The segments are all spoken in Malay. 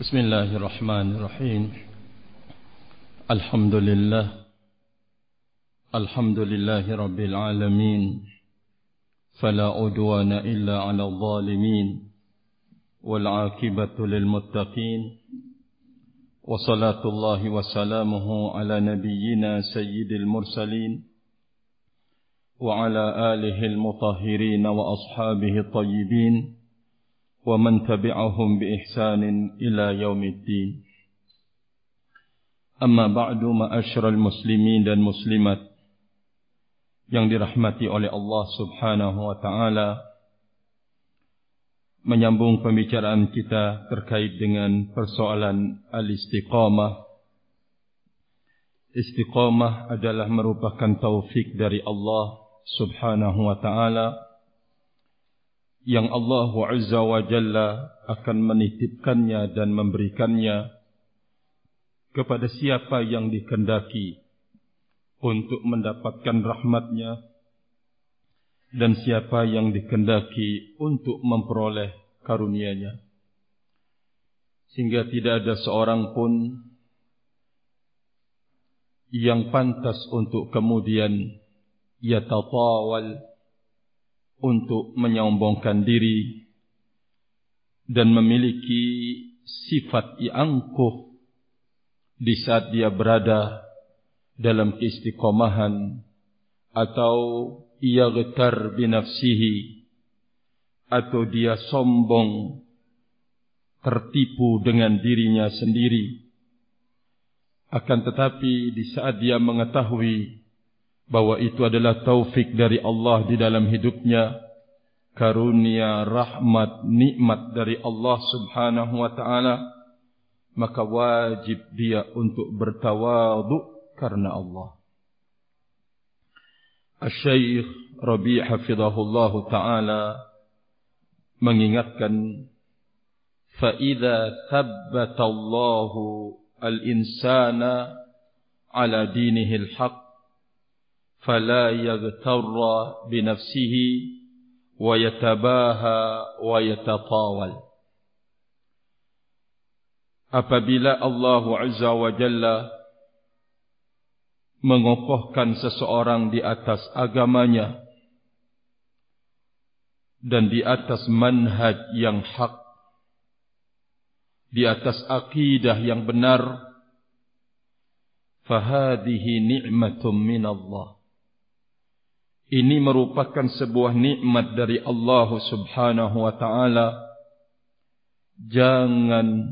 بسم الله الرحمن الرحيم. الحمد لله. الحمد لله رب العالمين. فلا عدوان إلا على الظالمين. والعاقبة للمتقين. وصلاة الله وسلامه على نبينا سيد المرسلين. وعلى آله المطهرين وأصحابه الطيبين. ومن تبعهم بإحسان إلى يوم الدين أما بعد معاشر المسلمين dan muslimat yang dirahmati oleh Allah Subhanahu wa taala menyambung pembicaraan kita terkait dengan persoalan al-istiqamah Istiqamah adalah merupakan taufik dari Allah Subhanahu wa taala yang Allah Azza wa Jalla akan menitipkannya dan memberikannya kepada siapa yang dikendaki untuk mendapatkan rahmatnya dan siapa yang dikendaki untuk memperoleh karunia-Nya. Sehingga tidak ada seorang pun yang pantas untuk kemudian yatatawal untuk menyombongkan diri dan memiliki sifat yang angkuh di saat dia berada dalam istiqomahan atau ia getar binafsihi atau dia sombong tertipu dengan dirinya sendiri. Akan tetapi di saat dia mengetahui bahwa itu adalah taufik dari Allah di dalam hidupnya. Karunia rahmat nikmat dari Allah Subhanahu wa taala. Maka wajib dia untuk bertawadhu karena Allah. Asy-Syaikh Rabi' hafizahullah taala mengingatkan thabbata Allahu al-insana ala dinihi al-haq فلا يغتر بنفسه ويتباهى ويتطاول apabila Allah Azza wa Jalla mengokohkan seseorang di atas agamanya dan di atas manhaj yang hak di atas akidah yang benar fahadihi ni'matun min Allah ini merupakan sebuah nikmat dari Allah Subhanahu wa taala. Jangan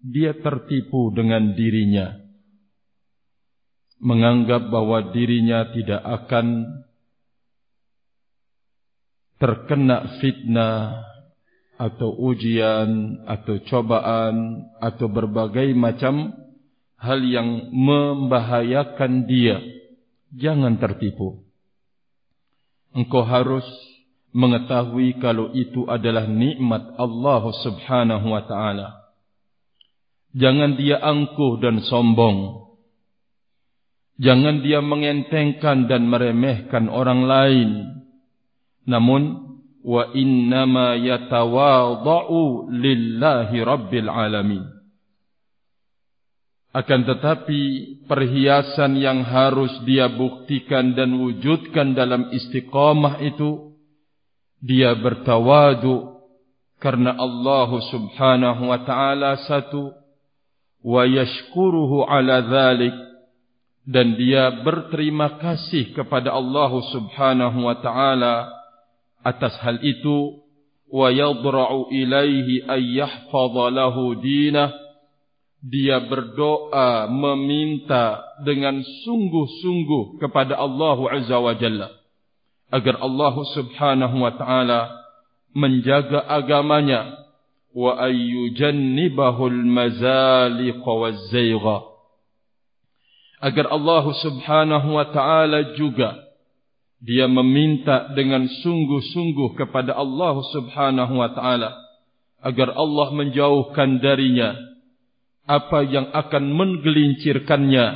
dia tertipu dengan dirinya. Menganggap bahwa dirinya tidak akan terkena fitnah atau ujian atau cobaan atau berbagai macam hal yang membahayakan dia. Jangan tertipu engkau harus mengetahui kalau itu adalah nikmat Allah Subhanahu wa taala. Jangan dia angkuh dan sombong. Jangan dia mengentengkan dan meremehkan orang lain. Namun wa innama yatawadhu lillahi rabbil alamin. Akan tetapi perhiasan yang harus dia buktikan dan wujudkan dalam istiqamah itu dia bertawadu karena Allah Subhanahu wa taala satu wa yashkuruhu ala dhalik dan dia berterima kasih kepada Allah Subhanahu wa taala atas hal itu wa yadra'u ilaihi ay yahfadha lahu dinahu dia berdoa meminta dengan sungguh-sungguh kepada Allah Azza wa Jalla. Agar Allah Subhanahu wa taala menjaga agamanya. Wa ayyujannibahu al-mazaliq waz-zayga agar Allah Subhanahu wa taala juga dia meminta dengan sungguh-sungguh kepada Allah Subhanahu wa taala. Agar Allah menjauhkan darinya apa yang akan menggelincirkannya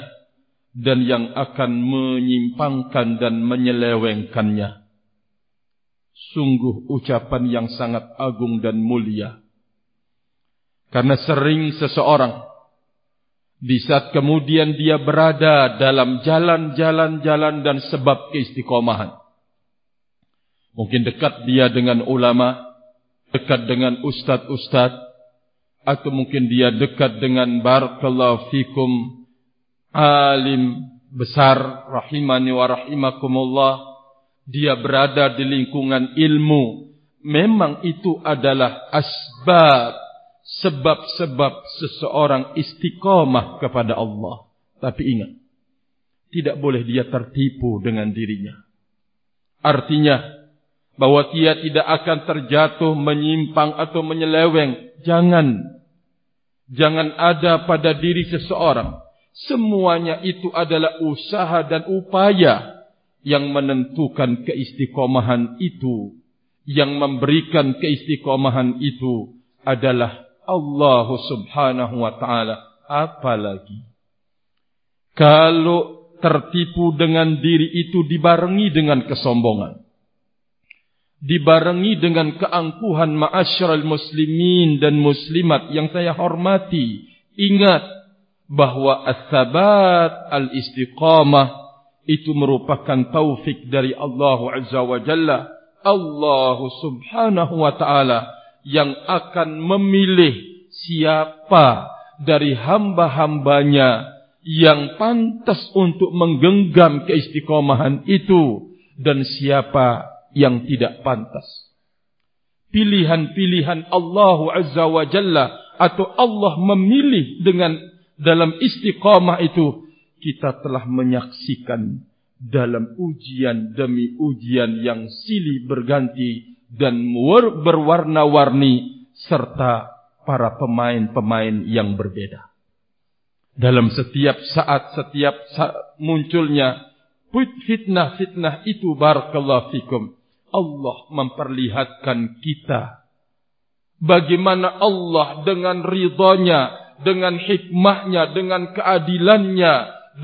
dan yang akan menyimpangkan dan menyelewengkannya. Sungguh ucapan yang sangat agung dan mulia. Karena sering seseorang di saat kemudian dia berada dalam jalan-jalan-jalan dan sebab keistiqomahan. Mungkin dekat dia dengan ulama, dekat dengan ustaz-ustaz, atau mungkin dia dekat dengan barakallahu fikum alim besar rahimani wa rahimakumullah. Dia berada di lingkungan ilmu. Memang itu adalah asbab sebab-sebab seseorang istiqamah kepada Allah. Tapi ingat, tidak boleh dia tertipu dengan dirinya. Artinya, bahwa dia tidak akan terjatuh, menyimpang atau menyeleweng. Jangan. Jangan ada pada diri seseorang. Semuanya itu adalah usaha dan upaya yang menentukan keistiqomahan itu. Yang memberikan keistiqomahan itu adalah Allah subhanahu wa ta'ala. Apalagi. Kalau tertipu dengan diri itu dibarengi dengan kesombongan. Dibarengi dengan keangkuhan ma'asyiral muslimin dan muslimat yang saya hormati. Ingat bahwa as-sabat al-istiqamah itu merupakan taufik dari Allah Azza wa Jalla. Allah subhanahu wa ta'ala yang akan memilih siapa dari hamba-hambanya yang pantas untuk menggenggam keistiqomahan itu dan siapa yang tidak pantas. Pilihan-pilihan Allah Azza wa Jalla atau Allah memilih dengan dalam istiqamah itu kita telah menyaksikan dalam ujian demi ujian yang silih berganti dan berwarna-warni serta para pemain-pemain yang berbeda. Dalam setiap saat, setiap saat munculnya fitnah-fitnah itu barakallahu fikum. Allah memperlihatkan kita bagaimana Allah dengan ridhonya, dengan hikmahnya, dengan keadilannya,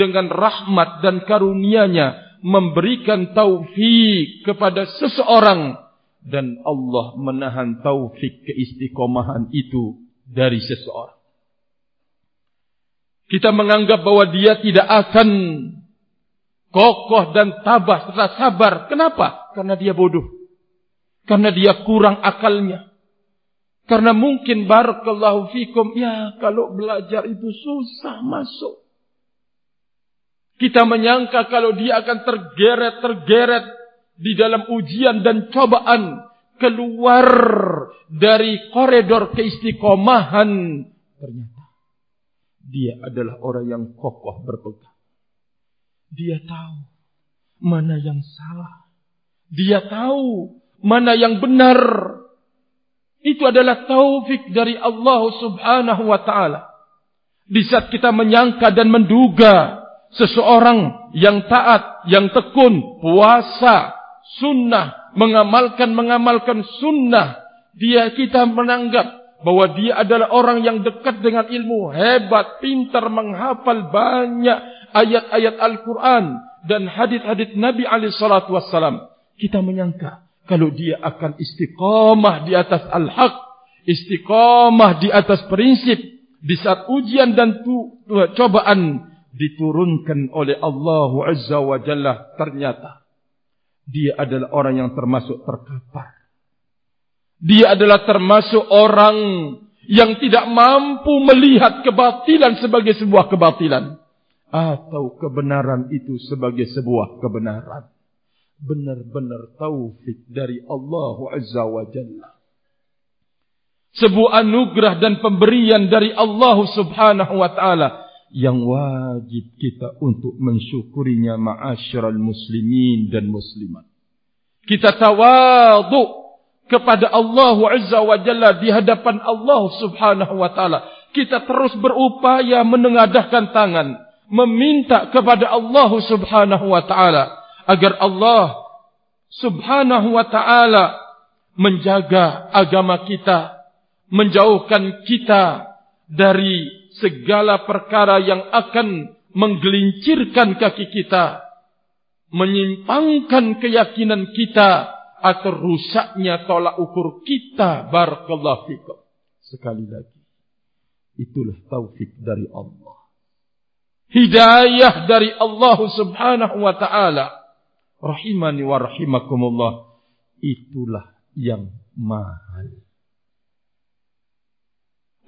dengan rahmat dan karunia-Nya memberikan taufik kepada seseorang dan Allah menahan taufik keistiqomahan itu dari seseorang. Kita menganggap bahwa dia tidak akan kokoh dan tabah serta sabar. Kenapa? Karena dia bodoh. Karena dia kurang akalnya. Karena mungkin barakallahu fikum ya kalau belajar itu susah masuk. Kita menyangka kalau dia akan tergeret-tergeret di dalam ujian dan cobaan keluar dari koridor keistiqomahan ternyata dia adalah orang yang kokoh berpegang dia tahu mana yang salah. Dia tahu mana yang benar. Itu adalah taufik dari Allah Subhanahu wa taala. Di saat kita menyangka dan menduga seseorang yang taat yang tekun puasa sunnah, mengamalkan mengamalkan sunnah, dia kita menanggap bahwa dia adalah orang yang dekat dengan ilmu, hebat, pintar, menghafal banyak ayat-ayat Al-Quran dan hadith-hadith Nabi wassalam. Kita menyangka kalau dia akan istiqamah di atas al-haq, istiqamah di atas prinsip di saat ujian dan tu, cobaan diturunkan oleh Allah Azza wa Jalla ternyata dia adalah orang yang termasuk terkapar. Dia adalah termasuk orang yang tidak mampu melihat kebatilan sebagai sebuah kebatilan. Atau kebenaran itu sebagai sebuah kebenaran. Benar-benar taufik dari Allah Azza wa Jalla. Sebuah anugerah dan pemberian dari Allah Subhanahu wa Ta'ala yang wajib kita untuk mensyukurinya ma'asyiral muslimin dan muslimat. Kita tawadu kepada Allah Azza wa Jalla di hadapan Allah Subhanahu wa taala. Kita terus berupaya menengadahkan tangan, meminta kepada Allah Subhanahu wa taala agar Allah Subhanahu wa taala menjaga agama kita, menjauhkan kita dari segala perkara yang akan menggelincirkan kaki kita, menyimpangkan keyakinan kita atau rusaknya tolak ukur kita barakallahu fikum. Sekali lagi, Itulah taufik dari Allah. Hidayah dari Allah subhanahu wa ta'ala. Rahimani wa rahimakumullah. Itulah yang mahal.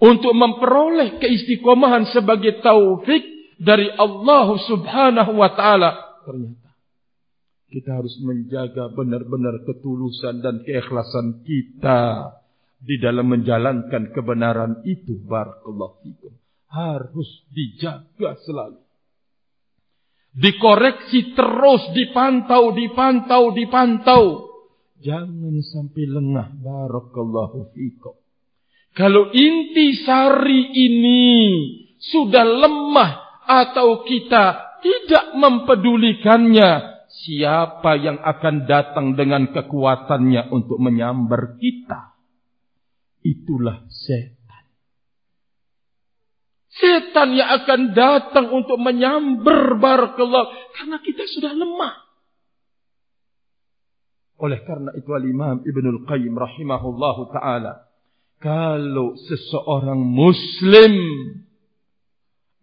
Untuk memperoleh keistiqomahan sebagai taufik dari Allah subhanahu wa ta'ala. Ternyata kita harus menjaga benar-benar ketulusan dan keikhlasan kita di dalam menjalankan kebenaran itu barakallahu fikum harus dijaga selalu. Dikoreksi terus dipantau dipantau dipantau. Jangan sampai lengah. Barakallahu fikum. Kalau inti sari ini sudah lemah atau kita tidak mempedulikannya siapa yang akan datang dengan kekuatannya untuk menyambar kita? Itulah setan. Setan yang akan datang untuk menyambar barakallah karena kita sudah lemah. Oleh karena itu al-Imam Ibn Al-Qayyim rahimahullahu taala kalau seseorang muslim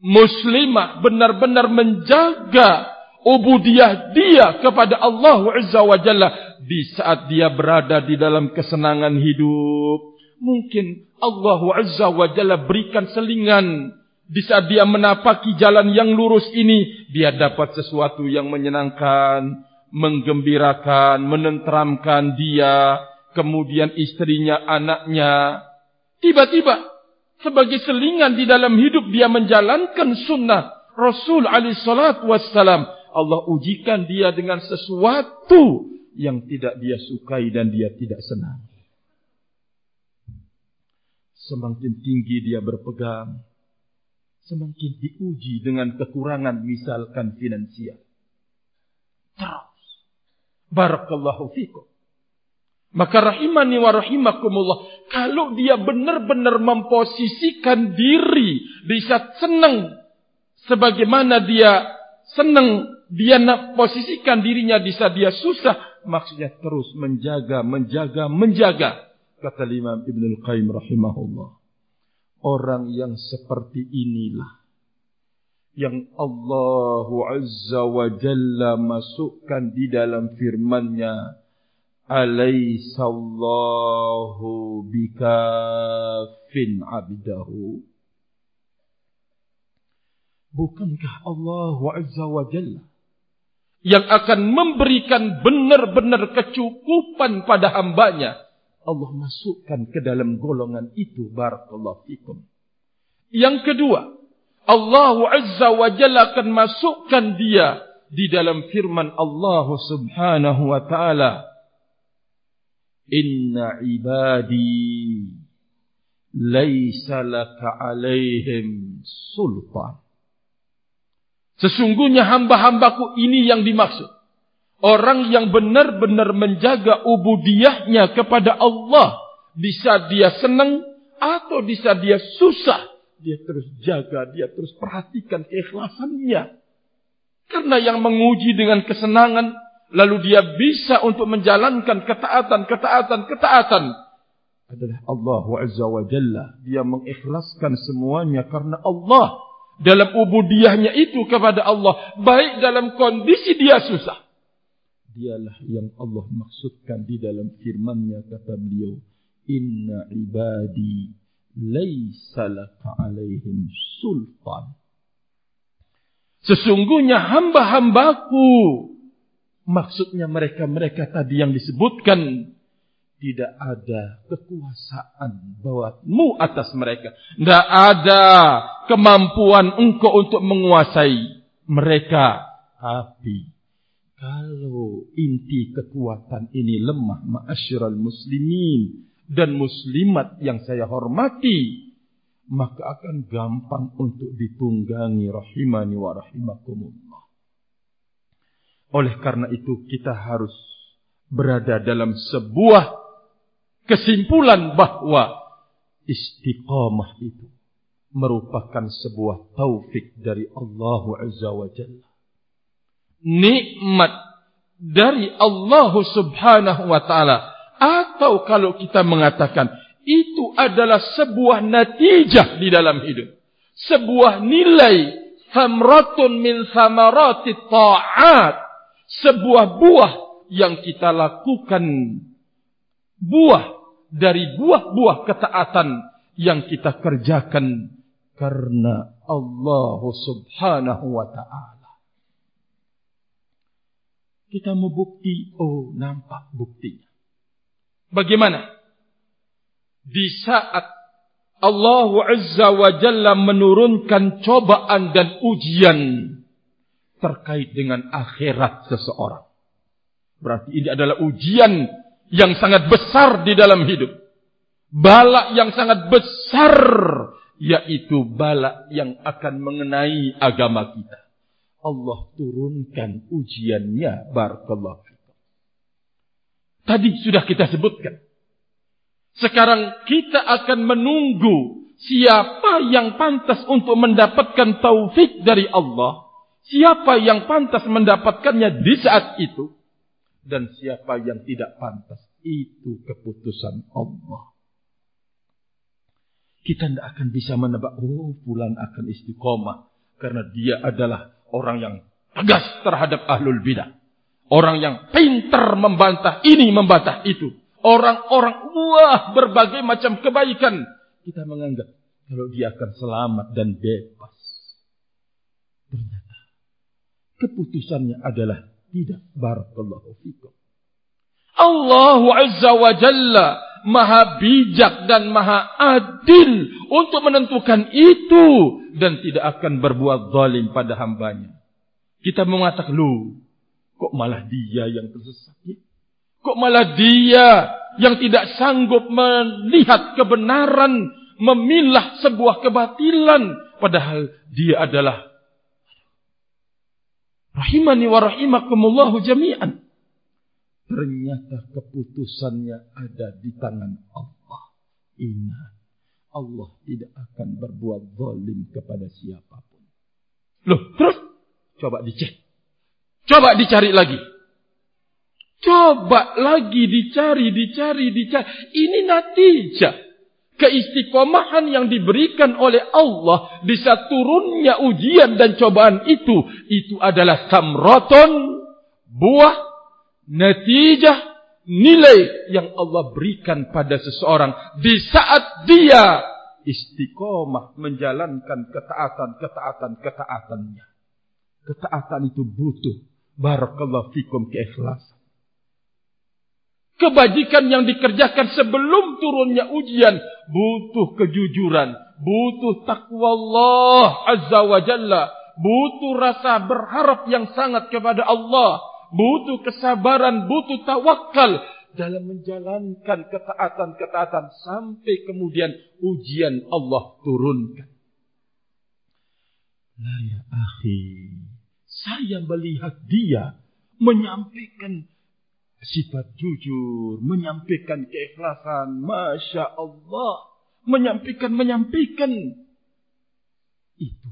muslimah benar-benar menjaga ubudiyah dia kepada Allah Azza wa Jalla di saat dia berada di dalam kesenangan hidup mungkin Allah Azza wa Jalla berikan selingan di saat dia menapaki jalan yang lurus ini dia dapat sesuatu yang menyenangkan menggembirakan menenteramkan dia kemudian istrinya anaknya. Tiba-tiba sebagai selingan di dalam hidup dia menjalankan sunnah Rasul alaihi salatu wassalam. Allah ujikan dia dengan sesuatu yang tidak dia sukai dan dia tidak senang. Semakin tinggi dia berpegang, semakin diuji dengan kekurangan misalkan finansial. Terus. Barakallahu fikum. Maka rahimani wa rahimakumullah. Kalau dia benar-benar memposisikan diri. Di saat senang. Sebagaimana dia senang. Dia nak posisikan dirinya di saat dia susah. Maksudnya terus menjaga, menjaga, menjaga kata Imam Ibn Al-Qayyim rahimahullah. Orang yang seperti inilah. Yang Allah Azza wa Jalla masukkan di dalam firmannya. Alaihissallahu bikafin abdahu. Bukankah Allah Azza wa Jalla yang akan memberikan benar-benar kecukupan pada hambanya Allah masukkan ke dalam golongan itu barakallahu fikum. Yang kedua, Allah Azza wa Jalla akan masukkan dia di dalam firman Allah Subhanahu wa taala. Inna ibadi laisa laka alaihim sultan. Sesungguhnya hamba-hambaku ini yang dimaksud Orang yang benar-benar menjaga ubudiyahnya kepada Allah. Bisa dia senang atau bisa dia susah. Dia terus jaga, dia terus perhatikan keikhlasannya. Karena yang menguji dengan kesenangan. Lalu dia bisa untuk menjalankan ketaatan, ketaatan, ketaatan. Adalah Allah Azza wa Jalla. Dia mengikhlaskan semuanya karena Allah. Dalam ubudiyahnya itu kepada Allah. Baik dalam kondisi dia susah dialah yang Allah maksudkan di dalam firman-Nya kata beliau inna ibadi laisa laka alaihim sultan sesungguhnya hamba-hambaku maksudnya mereka-mereka tadi yang disebutkan tidak ada kekuasaan buatmu atas mereka. Tidak ada kemampuan engkau untuk menguasai mereka. Tapi kalau inti kekuatan ini lemah ma'asyiral muslimin dan muslimat yang saya hormati maka akan gampang untuk ditunggangi rahimani wa rahimakumullah. Oleh karena itu kita harus berada dalam sebuah kesimpulan bahwa istiqamah itu merupakan sebuah taufik dari Allah Azza wa Jalla nikmat dari Allah Subhanahu wa taala atau kalau kita mengatakan itu adalah sebuah natijah di dalam hidup. Sebuah nilai samratun min samarati ta'at. Sebuah buah yang kita lakukan. Buah dari buah-buah ketaatan yang kita kerjakan karena Allah subhanahu wa ta'ala. Kita mau bukti, oh nampak buktinya. Bagaimana? di saat Allah Azza wa Jalla menurunkan cobaan dan ujian terkait dengan akhirat seseorang. Berarti ini adalah ujian yang sangat besar di dalam hidup. Balak yang sangat besar yaitu balak yang akan mengenai agama kita. Allah turunkan ujiannya barakallahu Tadi sudah kita sebutkan sekarang kita akan menunggu siapa yang pantas untuk mendapatkan taufik dari Allah. Siapa yang pantas mendapatkannya di saat itu. Dan siapa yang tidak pantas. Itu keputusan Allah. Kita tidak akan bisa menebak. Oh bulan akan istiqomah. Karena dia adalah orang yang tegas terhadap ahlul bidah. Orang yang pintar membantah ini membantah itu. Orang-orang wah berbagai macam kebaikan. Kita menganggap kalau dia akan selamat dan bebas. Ternyata keputusannya adalah tidak barakallahu fikum Allah azza wa jalla maha bijak dan maha adil untuk menentukan itu dan tidak akan berbuat zalim pada hambanya kita mengatakan lu kok malah dia yang tersesat? Kok malah dia yang tidak sanggup melihat kebenaran, memilah sebuah kebatilan. Padahal dia adalah rahimani wa rahimakumullahu jami'an. Ternyata keputusannya ada di tangan Allah. Ingat, Allah tidak akan berbuat zalim kepada siapapun. Loh, terus coba dicek. Coba dicari lagi. Coba lagi dicari, dicari, dicari. Ini natijah. Keistiqomahan yang diberikan oleh Allah di saat turunnya ujian dan cobaan itu. Itu adalah samroton, buah, natijah, nilai yang Allah berikan pada seseorang. Di saat dia istiqomah menjalankan ketaatan, ketaatan, ketaatannya. Ketaatan itu butuh. Barakallahu fikum keikhlasan kebajikan yang dikerjakan sebelum turunnya ujian butuh kejujuran, butuh takwa Allah Azza wa Jalla, butuh rasa berharap yang sangat kepada Allah, butuh kesabaran, butuh tawakal dalam menjalankan ketaatan-ketaatan sampai kemudian ujian Allah turunkan. Nah ya akhi, saya melihat dia menyampaikan sifat jujur, menyampaikan keikhlasan, masya Allah, menyampaikan menyampaikan itu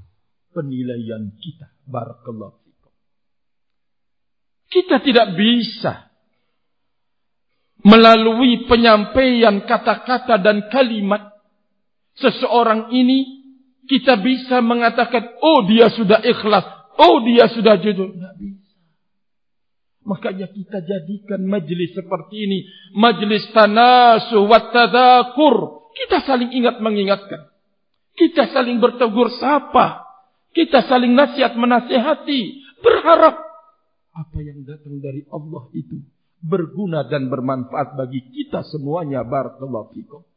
penilaian kita. Barakallahu fikum. Kita tidak bisa melalui penyampaian kata-kata dan kalimat seseorang ini kita bisa mengatakan oh dia sudah ikhlas, oh dia sudah jujur. Tidak bisa. Makanya kita jadikan majlis seperti ini. Majlis tanasuh wa tadakur. Kita saling ingat mengingatkan. Kita saling bertegur sapa. Kita saling nasihat menasihati. Berharap. Apa yang datang dari Allah itu. Berguna dan bermanfaat bagi kita semuanya. Barakallahu fikum.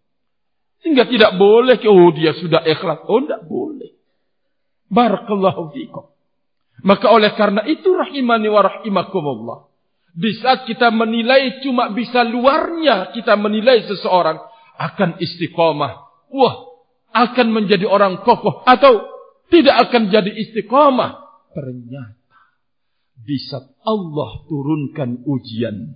Sehingga tidak boleh. Oh dia sudah ikhlas. Oh tidak boleh. Barakallahu fikum. Maka oleh karena itu rahimani wa rahimakumullah. Di saat kita menilai cuma bisa luarnya kita menilai seseorang akan istiqamah. Wah, akan menjadi orang kokoh atau tidak akan jadi istiqamah. Ternyata di saat Allah turunkan ujian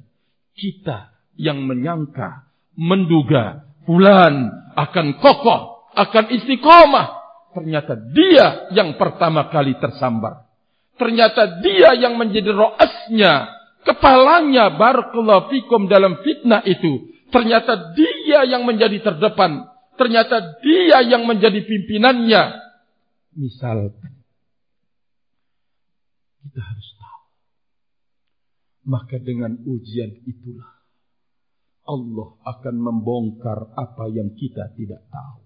kita yang menyangka, menduga fulan akan kokoh, akan istiqamah. Ternyata dia yang pertama kali tersambar. Ternyata dia yang menjadi roasnya, kepalanya barakallahu fikum dalam fitnah itu. Ternyata dia yang menjadi terdepan. Ternyata dia yang menjadi pimpinannya. Misalkan. Kita harus. Maka dengan ujian itulah. Allah akan membongkar apa yang kita tidak tahu.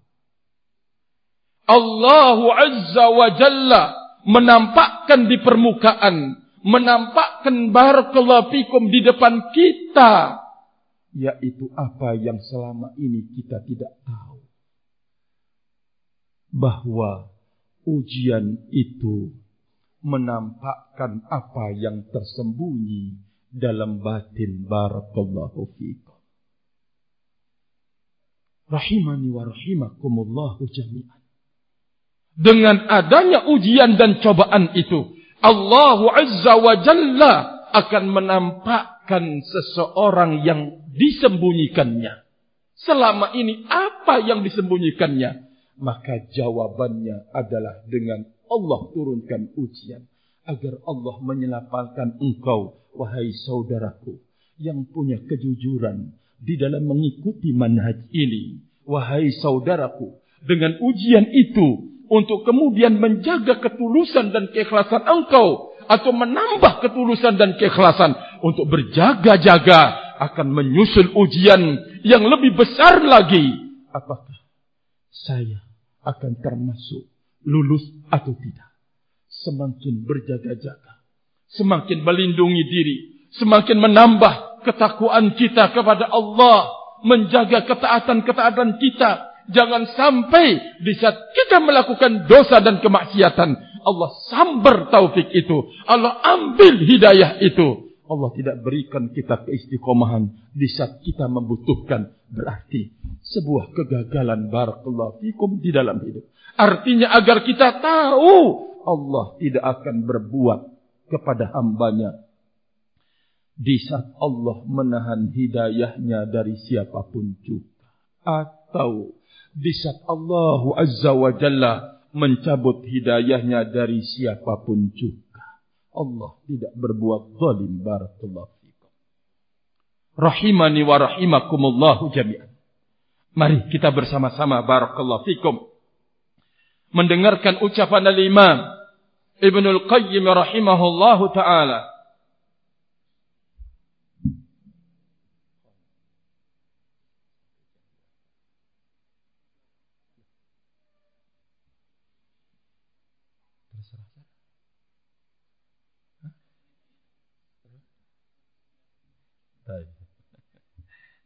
Allah Azza wa Jalla menampakkan di permukaan. Menampakkan barakallahu fikum di depan kita yaitu apa yang selama ini kita tidak tahu. Bahwa ujian itu menampakkan apa yang tersembunyi dalam batin barakallahu fikum. Rahimani wa rahimakumullahu jami'an. Dengan adanya ujian dan cobaan itu, Allah Azza wa Jalla akan menampakkan seseorang yang disembunyikannya. Selama ini apa yang disembunyikannya? Maka jawabannya adalah dengan Allah turunkan ujian. Agar Allah menyelapalkan engkau, wahai saudaraku, yang punya kejujuran di dalam mengikuti manhaj ini. Wahai saudaraku, dengan ujian itu, untuk kemudian menjaga ketulusan dan keikhlasan engkau, atau menambah ketulusan dan keikhlasan untuk berjaga-jaga akan menyusul ujian yang lebih besar lagi. Apakah saya akan termasuk lulus atau tidak? Semakin berjaga-jaga, semakin melindungi diri, semakin menambah ketakwaan kita kepada Allah, menjaga ketaatan-ketaatan kita. Jangan sampai di saat kita melakukan dosa dan kemaksiatan, Allah sambar taufik itu. Allah ambil hidayah itu. Allah tidak berikan kita keistiqomahan di saat kita membutuhkan berarti sebuah kegagalan barakallahu fikum di dalam hidup. Artinya agar kita tahu Allah tidak akan berbuat kepada hambanya di saat Allah menahan hidayahnya dari siapapun juga. Atau di saat Allah Azza wa Jalla mencabut hidayahnya dari siapapun juga. Allah tidak berbuat zalim barakallahu fikum. Rahimani wa rahimakumullahu jami'an. Mari kita bersama-sama barakallahu fikum mendengarkan ucapan al-Imam Ibnul Qayyim rahimahullahu taala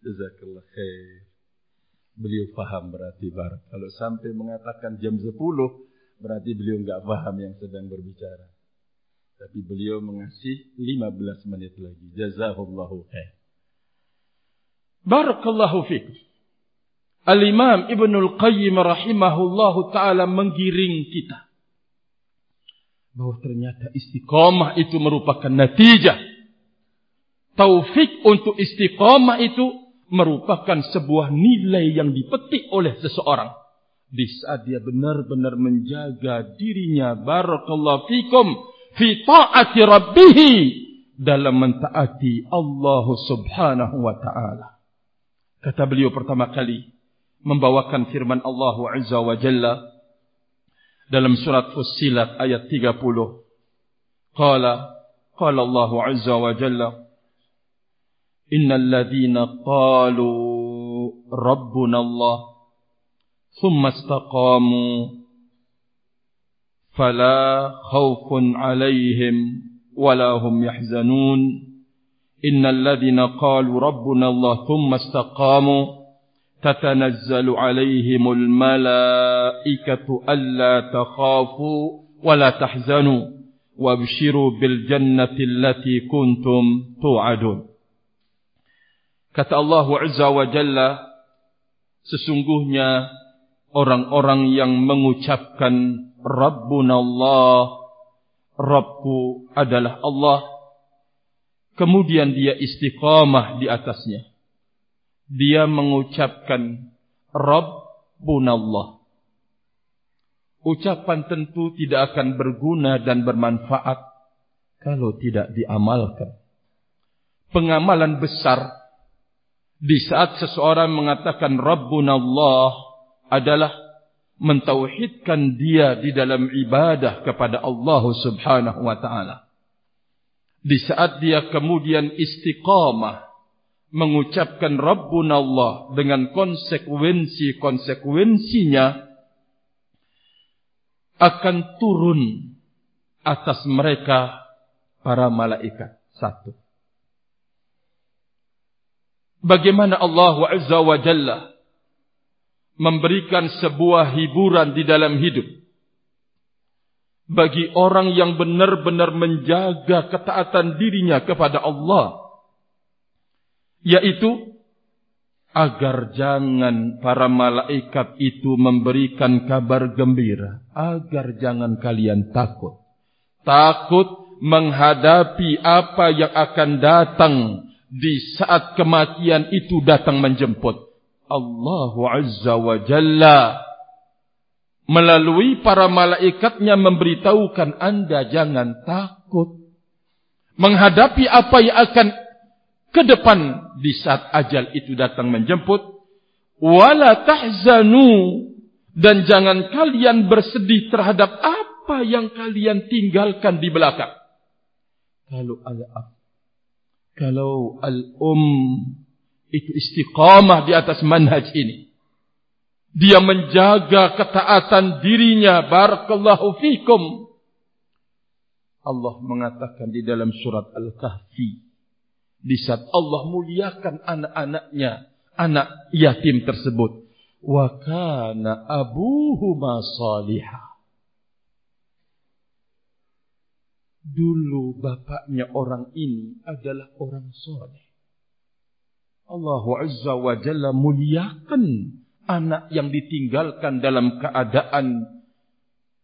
Jazakallah khair. Beliau faham berarti bar. Kalau sampai mengatakan jam 10, berarti beliau enggak faham yang sedang berbicara. Tapi beliau mengasih 15 menit lagi. Jazakallahu khair. Barakallahu fiqh. Al-Imam Ibn Al-Qayyim rahimahullahu ta'ala menggiring kita. Bahawa ternyata istiqamah itu merupakan natijah. Taufik untuk istiqamah itu merupakan sebuah nilai yang dipetik oleh seseorang di saat dia benar-benar menjaga dirinya barakallahu fikum fi taati rabbih dalam mentaati Allah Subhanahu wa taala. Kata beliau pertama kali membawakan firman Allah Azza wa Jalla dalam surat Fussilat ayat 30 qala qala Allah Azza wa Jalla innal ladzina qalu rabbuna Allah ثم استقاموا. فلا خوف عليهم ولا هم يحزنون. إن الذين قالوا ربنا الله ثم استقاموا تتنزل عليهم الملائكة ألا تخافوا ولا تحزنوا. وابشروا بالجنة التي كنتم توعدون. Kata Allah Azza wa Jalla, orang-orang yang mengucapkan Rabbuna Allah, Rabbku adalah Allah, kemudian dia istiqamah di atasnya. Dia mengucapkan Rabbuna Allah. Ucapan tentu tidak akan berguna dan bermanfaat kalau tidak diamalkan. Pengamalan besar Di saat seseorang mengatakan Rabbuna Allah adalah mentauhidkan dia di dalam ibadah kepada Allah Subhanahu wa taala. Di saat dia kemudian istiqamah mengucapkan Rabbuna Allah dengan konsekuensi-konsekuensinya akan turun atas mereka para malaikat satu. Bagaimana Allah Azza wa Jalla memberikan sebuah hiburan di dalam hidup. Bagi orang yang benar-benar menjaga ketaatan dirinya kepada Allah yaitu agar jangan para malaikat itu memberikan kabar gembira agar jangan kalian takut. Takut menghadapi apa yang akan datang di saat kematian itu datang menjemput Allah Azza wa Jalla. Melalui para malaikatnya memberitahukan anda jangan takut. Menghadapi apa yang akan ke depan di saat ajal itu datang menjemput. Wala tahzanu. Dan jangan kalian bersedih terhadap apa yang kalian tinggalkan di belakang. Kalau al-ab. Kalau al-um itu istiqamah di atas manhaj ini dia menjaga ketaatan dirinya barakallahu fikum Allah mengatakan di dalam surat al-kahfi di saat Allah muliakan anak-anaknya, anak yatim tersebut. Wa kana abuhuma salihah. Dulu bapaknya orang ini adalah orang soleh. Allah Azza wa Jalla muliakan anak yang ditinggalkan dalam keadaan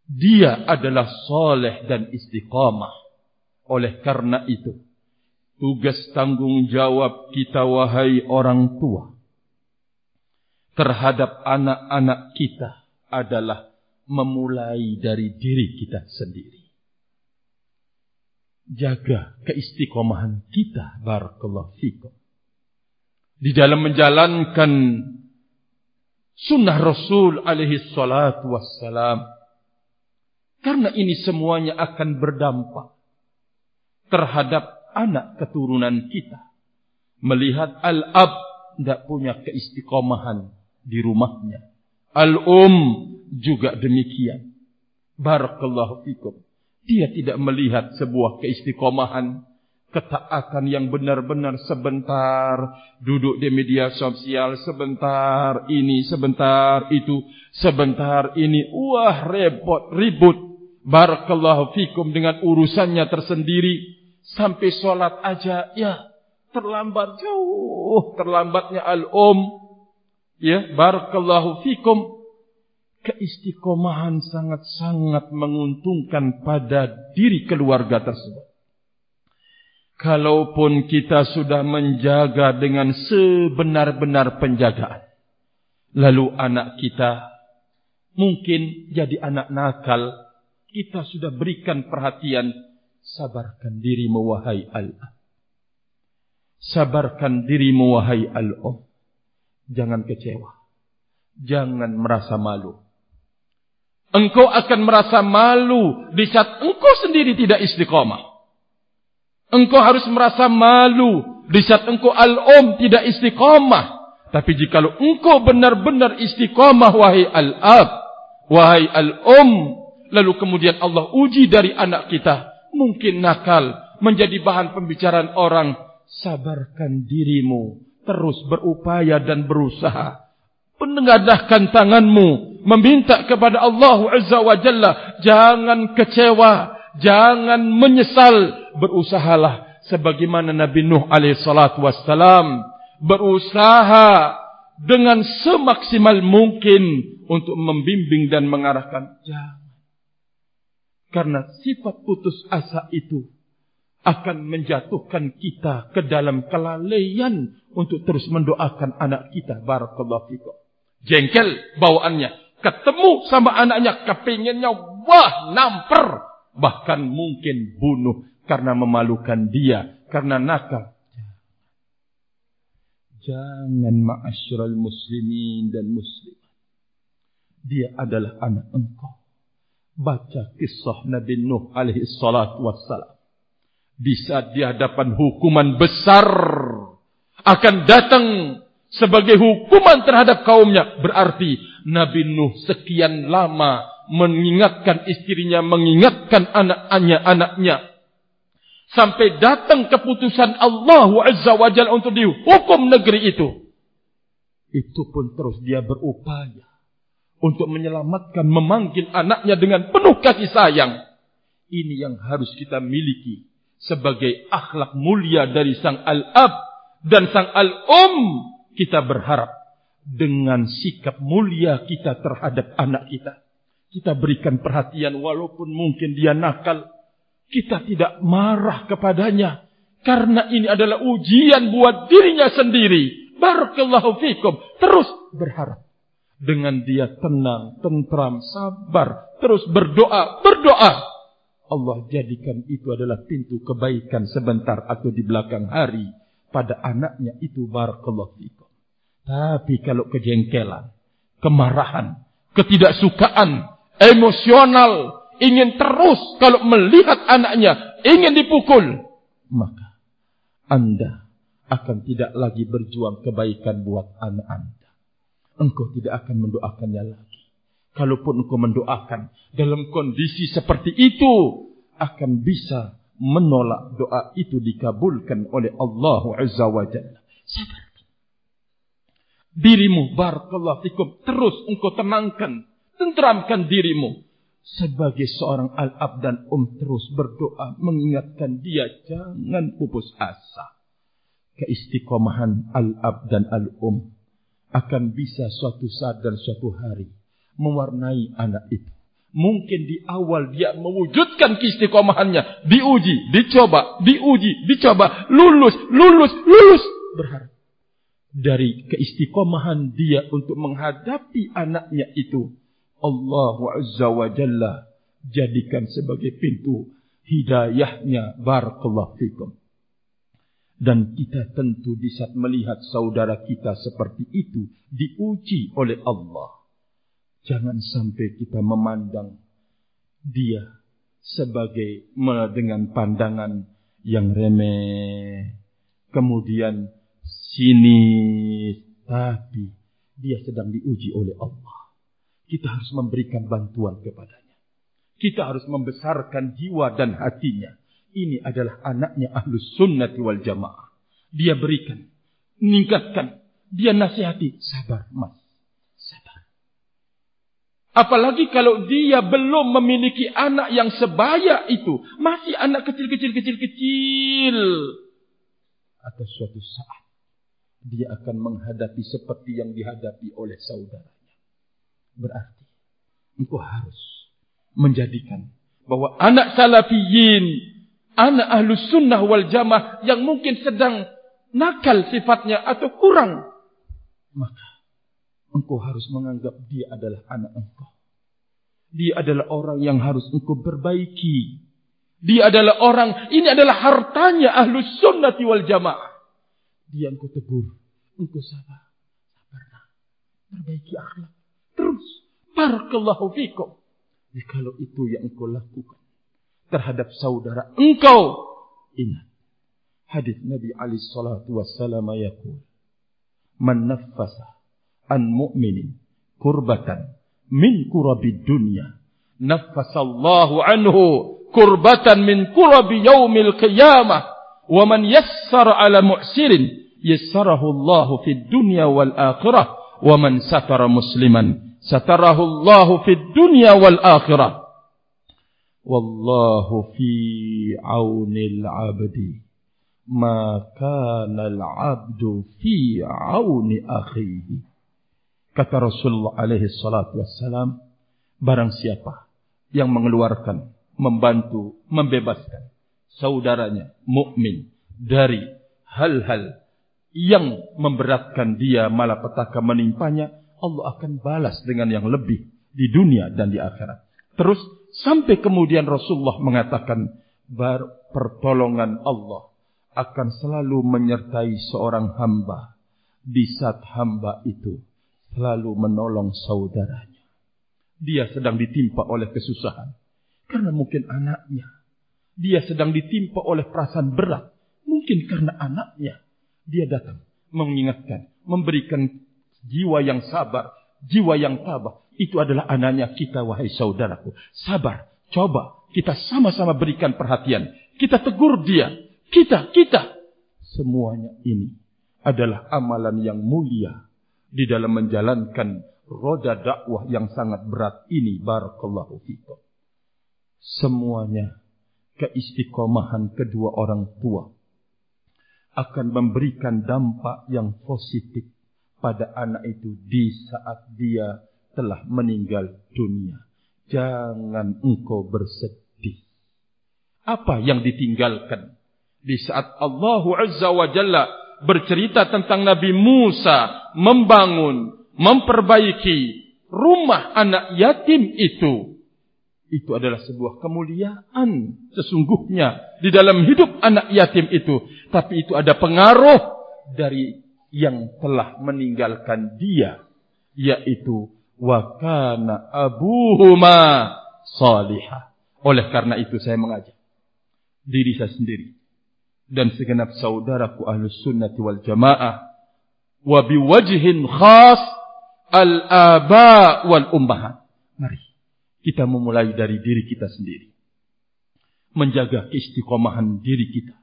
dia adalah soleh dan istiqamah. Oleh karena itu, tugas tanggungjawab kita wahai orang tua terhadap anak-anak kita adalah memulai dari diri kita sendiri. Jaga keistiqomahan kita barakallahu fikum. Di dalam menjalankan sunnah Rasul alaihi salatu wassalam. Karena ini semuanya akan berdampak terhadap anak keturunan kita melihat al-ab tidak punya keistiqomahan di rumahnya. Al-um juga demikian. Barakallahu fikum. Dia tidak melihat sebuah keistiqomahan, ketaatan yang benar-benar sebentar. Duduk di media sosial, sebentar ini, sebentar itu, sebentar ini. Wah repot, ribut. Barakallahu fikum dengan urusannya tersendiri. Sampai solat aja ya terlambat jauh. Terlambatnya al-um ya barakallahu fikum. Keistiqomahan sangat-sangat menguntungkan pada diri keluarga tersebut kalaupun kita sudah menjaga dengan sebenar-benar penjagaan lalu anak kita mungkin jadi anak nakal kita sudah berikan perhatian sabarkan dirimu wahai al-ab. Sabarkan dirimu wahai al-um. Jangan kecewa. Jangan merasa malu. Engkau akan merasa malu di saat engkau sendiri tidak istiqamah. Engkau harus merasa malu di saat engkau al-um tidak istiqamah. Tapi jika engkau benar-benar istiqamah wahai al-ab, wahai al-um, lalu kemudian Allah uji dari anak kita, mungkin nakal menjadi bahan pembicaraan orang sabarkan dirimu terus berupaya dan berusaha penengadahkan tanganmu meminta kepada Allah Azza wa Jalla jangan kecewa jangan menyesal berusahalah sebagaimana Nabi Nuh alaihi salatu berusaha dengan semaksimal mungkin untuk membimbing dan mengarahkan jangan karena sifat putus asa itu akan menjatuhkan kita ke dalam kelalaian untuk terus mendoakan anak kita. Barakallahu fikum. Jengkel bawaannya. Ketemu sama anaknya. Kepinginnya wah namper. Bahkan mungkin bunuh. Karena memalukan dia. Karena nakal. Jangan ma'asyiral muslimin dan muslim. Dia adalah anak engkau. Baca kisah Nabi Nuh alaihi salatu wassalam. Di saat di hadapan hukuman besar akan datang sebagai hukuman terhadap kaumnya. Berarti Nabi Nuh sekian lama mengingatkan istrinya, mengingatkan anak-anaknya, anaknya. Sampai datang keputusan Allah Azza wa Jal untuk dihukum negeri itu. Itu pun terus dia berupaya. Untuk menyelamatkan, memanggil anaknya dengan penuh kasih sayang. Ini yang harus kita miliki. Sebagai akhlak mulia dari sang al-ab dan sang al-um. Kita berharap dengan sikap mulia kita terhadap anak kita. Kita berikan perhatian walaupun mungkin dia nakal kita tidak marah kepadanya karena ini adalah ujian buat dirinya sendiri. Barakallahu fikum. Terus berharap dengan dia tenang, tentram, sabar, terus berdoa, berdoa. Allah jadikan itu adalah pintu kebaikan sebentar atau di belakang hari pada anaknya itu barakallahu fikum. Tapi kalau kejengkelan, kemarahan, ketidaksukaan, emosional, ingin terus kalau melihat anaknya ingin dipukul, maka anda akan tidak lagi berjuang kebaikan buat anak anda. Engkau tidak akan mendoakannya lagi. Kalaupun engkau mendoakan dalam kondisi seperti itu, akan bisa menolak doa itu dikabulkan oleh Allah Azza wa Jalla. Sabar. Dirimu, barakallahu fikum, terus engkau tenangkan, tenteramkan dirimu sebagai seorang al-ab dan um terus berdoa mengingatkan dia jangan pupus asa. Keistiqomahan al-ab dan al-um akan bisa suatu saat dan suatu hari mewarnai anak itu. Mungkin di awal dia mewujudkan keistiqomahannya. Diuji, dicoba, diuji, dicoba. Lulus, lulus, lulus. Berharap. Dari keistiqomahan dia untuk menghadapi anaknya itu. Allah Azza wa Jalla jadikan sebagai pintu hidayahnya barakallahu fikum. Dan kita tentu di saat melihat saudara kita seperti itu diuji oleh Allah. Jangan sampai kita memandang dia sebagai dengan pandangan yang remeh. Kemudian sini tapi dia sedang diuji oleh Allah kita harus memberikan bantuan kepadanya. Kita harus membesarkan jiwa dan hatinya. Ini adalah anaknya ahlus sunnati wal jamaah. Dia berikan, meningkatkan, dia nasihati. Sabar mas, sabar. Apalagi kalau dia belum memiliki anak yang sebaya itu. Masih anak kecil-kecil-kecil-kecil. Atau suatu saat. Dia akan menghadapi seperti yang dihadapi oleh saudara. Berarti engkau harus menjadikan bahwa anak salafiyin, anak ahlu sunnah wal jamaah yang mungkin sedang nakal sifatnya atau kurang. Maka engkau harus menganggap dia adalah anak engkau. Dia adalah orang yang harus engkau perbaiki. Dia adalah orang, ini adalah hartanya ahlu sunnah wal jamaah. Dia engkau tegur, engkau sabar. Sabarlah. Perbaiki akhlak Terus. Barakallahu fikum. Jadi kalau itu yang engkau lakukan. Terhadap saudara engkau. Ingat. Hadis Nabi Ali Salatu Wassalam yakul. Man nafasa an mu'minin kurbatan min kurabi dunya. Nafasa Allahu anhu kurbatan min kurabi yaumil qiyamah. Wa man yassara ala mu'sirin yassarahu Allahu fid dunya wal akhirah. ومن ستر مسلما satarahu Allah fi dunya wal akhirah. Wallahu fi aunil abdi. Ma kana al abdu fi auni akhihi. Kata Rasulullah alaihi salatu wassalam. Barang siapa yang mengeluarkan, membantu, membebaskan saudaranya mukmin dari hal-hal yang memberatkan dia malapetaka menimpanya, Allah akan balas dengan yang lebih di dunia dan di akhirat. Terus sampai kemudian Rasulullah mengatakan pertolongan Allah akan selalu menyertai seorang hamba di saat hamba itu selalu menolong saudaranya. Dia sedang ditimpa oleh kesusahan. Karena mungkin anaknya. Dia sedang ditimpa oleh perasaan berat. Mungkin karena anaknya. Dia datang mengingatkan. Memberikan jiwa yang sabar. Jiwa yang tabah. Itu adalah anaknya kita wahai saudaraku. Sabar. Coba kita sama-sama berikan perhatian. Kita tegur dia. Kita, kita. Semuanya ini adalah amalan yang mulia di dalam menjalankan roda dakwah yang sangat berat ini barakallahu fikum semuanya keistiqomahan kedua orang tua akan memberikan dampak yang positif pada anak itu di saat dia telah meninggal dunia jangan engkau bersedih apa yang ditinggalkan di saat Allah Azza wa Jalla bercerita tentang Nabi Musa membangun, memperbaiki rumah anak yatim itu. Itu adalah sebuah kemuliaan sesungguhnya di dalam hidup anak yatim itu. Tapi itu ada pengaruh dari yang telah meninggalkan dia. Yaitu wakana abuhuma salihah. Oleh karena itu saya mengajak diri saya sendiri dan segenap saudaraku ahlus sunnah wal jamaah wa biwajhin khas al aba wal ummahat mari kita memulai dari diri kita sendiri menjaga istiqomahan diri kita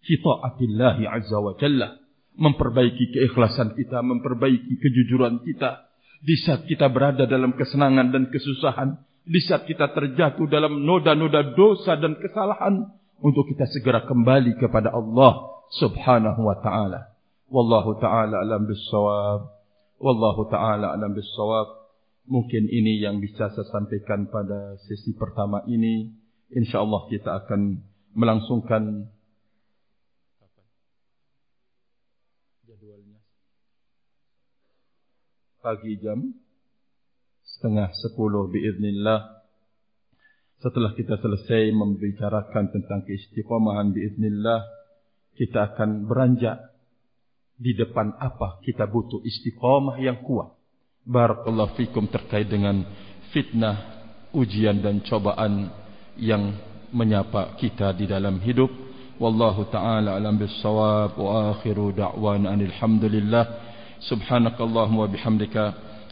kita atillah azza wa jalla memperbaiki keikhlasan kita memperbaiki kejujuran kita di saat kita berada dalam kesenangan dan kesusahan di saat kita terjatuh dalam noda-noda dosa dan kesalahan untuk kita segera kembali kepada Allah Subhanahu wa taala. Wallahu taala alam bissawab. Wallahu taala alam bissawab. Mungkin ini yang bisa saya sampaikan pada sesi pertama ini. Insyaallah kita akan melangsungkan pagi jam setengah sepuluh biiznillah setelah kita selesai membicarakan tentang keistiqomahan biiznillah, kita akan beranjak di depan apa kita butuh istiqomah yang kuat. Barakallahu fikum terkait dengan fitnah, ujian dan cobaan yang menyapa kita di dalam hidup. Wallahu ta'ala alam bisawab wa akhiru da'wan anilhamdulillah subhanakallahumma wa bihamdika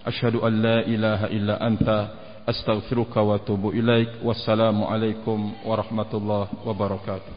ashhadu an la ilaha illa anta astaghfiruka wa atubu ilaik wassalamu alaikum warahmatullahi wabarakatuh